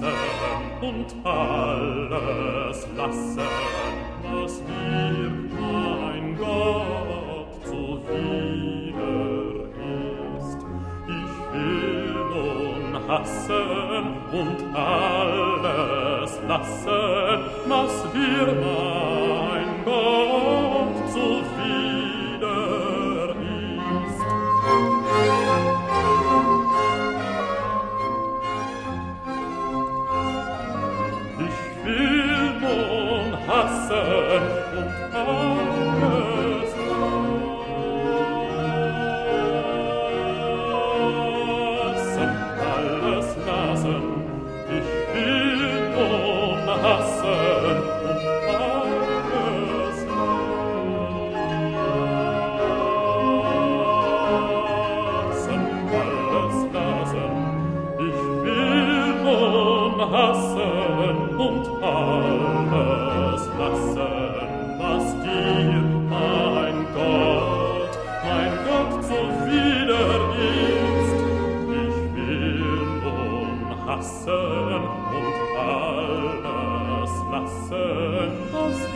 lassen und alles lassen, was mir mein Gott zuwider ist. Ich will nun hassen und alles lassen, was mir mein Gott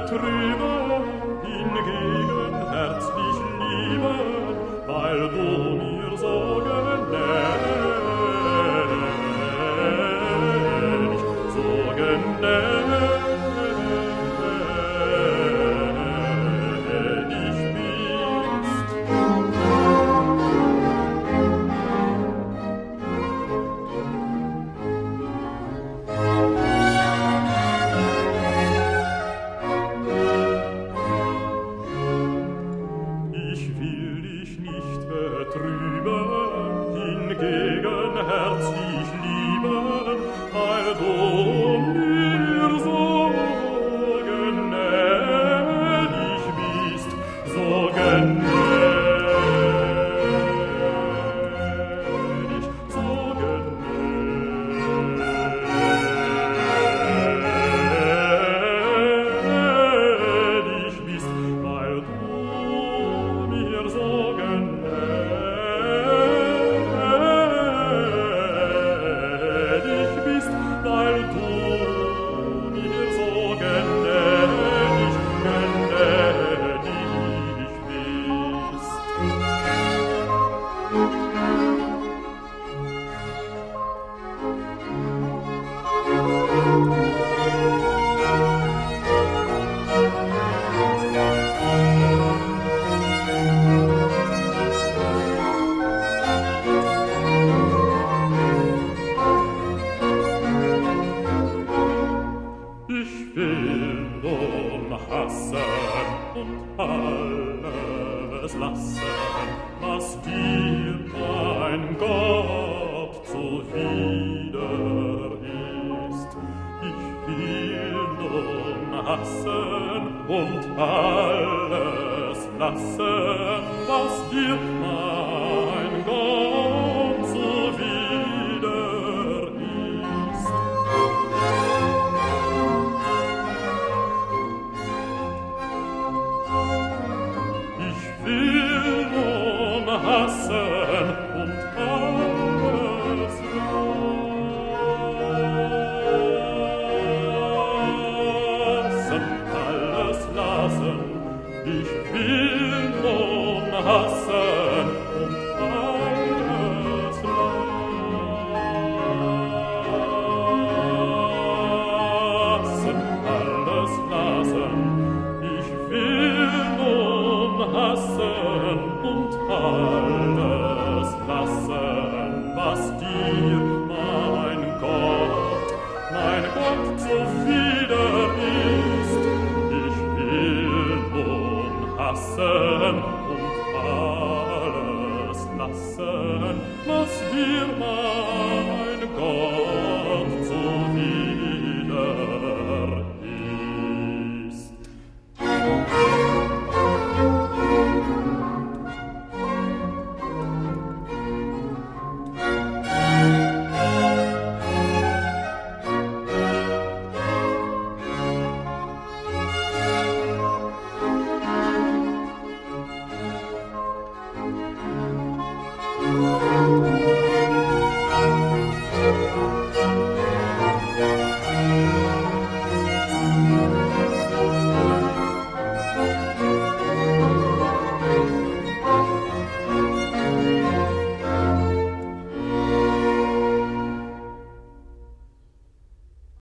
trübe, hingegen herzlich liebe, weil du mir so gelehrt. lassen und alles lassen, was dir mein Gott zuwider ist. Ich will nun hassen und alles lassen, was dir mein Gott zu ist.